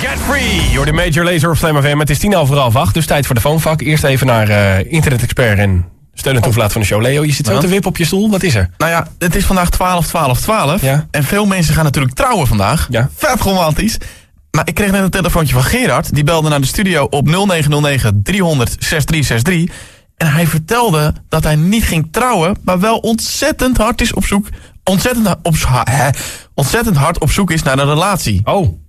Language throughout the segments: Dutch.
Get free! You're the Major Laser of Slam FM. Het is tien over half acht, dus tijd voor de phonefuck. Eerst even naar eh, internet-expert en steun en van de show. Leo, je zit zo te wippen op je stoel. Wat is er? Nou ja, het is vandaag 12, 12, 12. Ja. En veel mensen gaan natuurlijk trouwen vandaag. Ja. Vet romantisch. Maar ik kreeg net een telefoontje van Gerard. Die belde naar de studio op 0909 300 6363. En hij vertelde dat hij niet ging trouwen, maar wel ontzettend hard is op zoek. Ontzettend, op, hè, ontzettend hard op zoek is naar een relatie. Oh.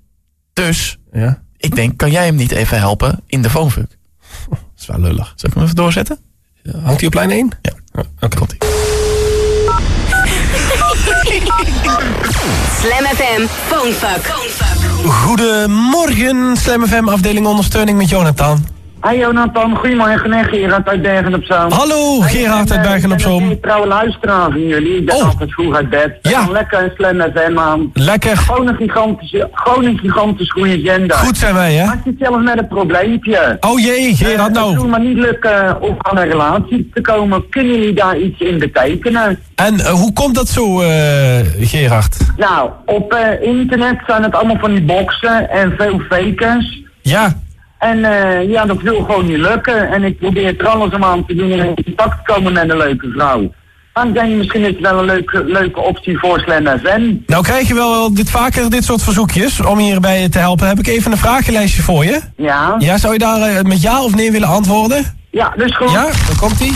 Dus Ja. ik denk, kan jij hem niet even helpen in de phonefuck? Dat is wel lullig. Zal ik hem even doorzetten? Hangt hij op lijn 1? Ja. Oké. Komt-ie. Slam FM Phonefuck. Goedemorgen, Slam FM afdeling ondersteuning met Jonathan. Hi Jonathan, goedemorgen en Gerard uit Bergen op Zoom. Hallo, Gerard uit Bergen op Ik ben Zoom. een trouwe luisteraar van jullie. Ik ben Oh. altijd vroeg uit bed. Ja. lekker een slam FM aan. Lekker. Gewoon een gigantische, gewoon een gigantisch goede zender. Goed zijn wij, hè? Maar zit zelf met een probleempje. Oh jee, Gerard, Het nou. doet me niet lukken om aan een relatie te komen. Kunnen jullie daar iets in betekenen? En eh, hoe komt dat zo, eh, Gerard? Nou, op eh, internet zijn het allemaal van die boxen en veel fakers. Ja, En eh, ja, dat wil gewoon niet lukken. En ik probeer er alles om aan te doen om in contact te komen met een leuke vrouw. Dan denk je misschien is het wel een leuke, leuke optie voor Slam FM. nou krijg je wel dit vaker dit soort verzoekjes. Om hierbij te helpen heb ik even een vragenlijstje voor je. Ja? Ja, zou je daar eh, met ja of nee willen antwoorden? Ja, dus goed. Ja, dan komt ie.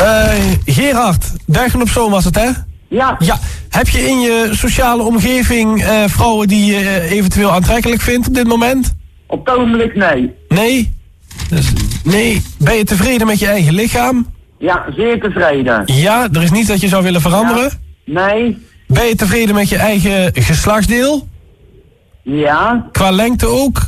Eh, Gerard, Bergen op Zoom was het, hè? Ja. Ja, heb je in je sociale omgeving eh, vrouwen die je eh, eventueel aantrekkelijk vindt op dit moment? Op het ogenblik nee. Nee? Dus, nee. Ben je tevreden met je eigen lichaam? Ja, zeer tevreden. Ja, er is niets dat je zou willen veranderen? Nee. Ben je tevreden met je eigen geslachtsdeel? Ja. Qua lengte ook?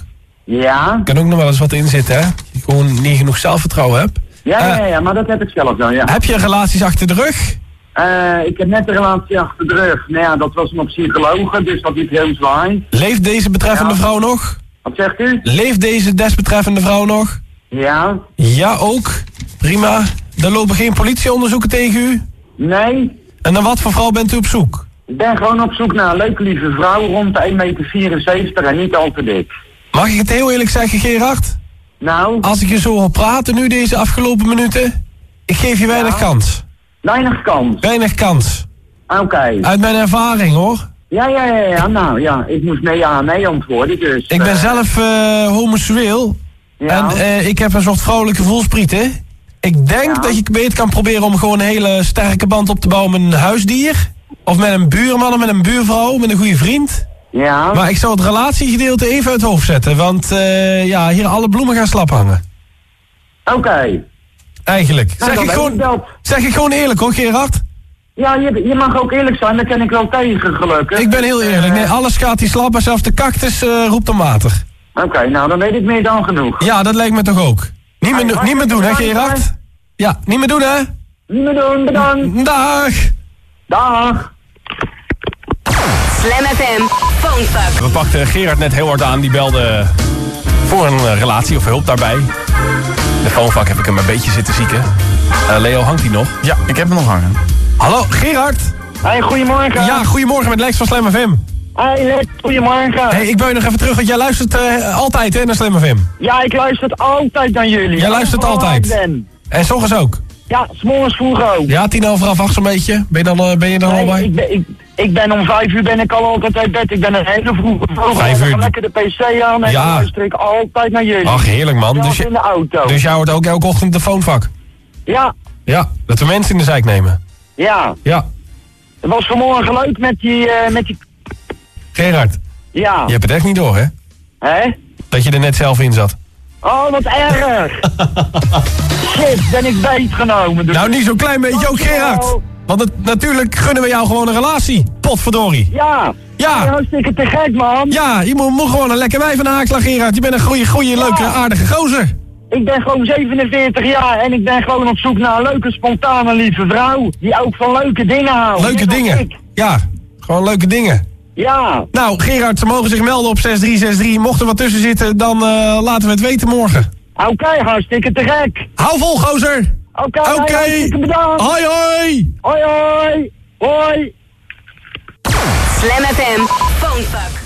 Ja. Kan ook nog wel eens wat in zitten, hè? Je gewoon niet genoeg zelfvertrouwen hebt. Ja, Eh, ja, ja, maar dat heb ik zelf dan, ja. Heb je relaties achter de rug? Eh, ik heb net een relatie achter de rug. Nou ja, dat was een psychologe, dus dat is heel zwaar. Leeft deze betreffende Ja. vrouw nog? Wat zegt u? Leeft deze desbetreffende vrouw nog? Ja. Ja, ook. Prima. Er lopen geen politieonderzoeken tegen u? Nee. En naar wat voor vrouw bent u op zoek? Ik ben gewoon op zoek naar een leuke lieve vrouw rond de 1,74 meter en niet al te dik. Mag ik het heel eerlijk zeggen, Gerard? Nou, Als ik je zo hoor praten nu deze afgelopen minuten, ik geef je weinig Ja. kans. weinig kans. Weinig kans. Oké. Uit mijn ervaring hoor. Ja, ja, ja, ja, nou ja, ik moest nee ja, nee antwoorden, dus... Ik ben eh, zelf eh homoseksueel Ja, en eh, ik heb een soort vrouwelijke voelsprieten. Ik denk Ja. dat je beter kan proberen om gewoon een hele sterke band op te bouwen met een huisdier. Of met een buurman of met een buurvrouw, met een goede vriend. ja. Maar ik zou het relatiegedeelte even uit het hoofd zetten. Want ja, hier alle bloemen gaan slap hangen. Oké. Eigenlijk. Nou, zeg, ik gewoon, zeg ik gewoon eerlijk hoor, Gerard. Ja, je, je mag ook eerlijk zijn, daar ken ik wel tegen, gelukkig. Ik ben heel eerlijk. Nee, Eh, alles gaat die slap, maar zelfs de cactus eh, roept om water. Oké, nou dan weet ik meer dan genoeg. Ja, dat lijkt me toch ook. Niet meer, do- niet meer doen, hè, Gerard? bedankt, Ja, niet meer doen, hè? Niet meer doen, bedankt. Dag! Dag. Slam FM Phonefuck. We pakten Gerard net heel hard aan. Die belde voor een eh, relatie of hulp daarbij. De phonefuck heb ik hem een beetje zitten zieken. Eh, Leo, hangt hij nog? Ja, ik heb hem nog hangen. Hallo, Gerard? Hey, goedemorgen. Ja, goedemorgen met Lex van Slam FM. Hey, Lex, goedemorgen. Hey, ik ben je nog even terug, want jij luistert eh, altijd hè, naar Slam FM. Ja, ik luister altijd naar jullie. Jij luistert altijd. ik Ben. En s'ochtends ook. Ja, s'morgens vroeg ook. Ja, tien over half acht zo'n beetje. Ben je dan, eh, ben je dan al Nee, bij? ik, ben, ik, ik ben om vijf uur ben ik al altijd uit bed. Ik ben een hele vroege vogel. Vijf Ik uur? ga lekker de pc aan en Ja. luister ik altijd naar jullie. Ach, heerlijk man. Dus, je- in de auto. dus jij hoort ook elke ochtend de phonevak. Ja, Ja, dat we mensen in de zijk nemen. Ja. Ja, Het was vanmorgen leuk met die, eh, met die... Gerard, Ja. je hebt het echt niet door hè? Hè? Dat je er net zelf in zat. Oh, wat erg. Shit, ben ik beetgenomen. Dus... Nou, niet zo'n klein beetje ook. Gerard. Want het, natuurlijk gunnen we jou gewoon een relatie. Potverdorie. Ja. Ja. Hartstikke te gek, man. Ja, je moet, moet gewoon een lekker wijf aan de haak slaan, Gerard. Je bent een goeie, goeie, leuke, aardige gozer. Ik ben gewoon 47 jaar en ik ben gewoon op zoek naar een leuke, spontane, lieve vrouw. Die ook van leuke dingen houdt. Leuke Net dingen. ik. Ja, gewoon leuke dingen. Ja. Nou, Gerard, ze mogen zich melden op 6363. Mocht er wat tussen zitten, dan eh, laten we het weten morgen. Oké, hartstikke te gek. Hou vol, gozer. Oké, Oké. hartstikke bedankt. Hoi, hoi. Hoi, hoi. Hoi. Slam FM Phonefuck.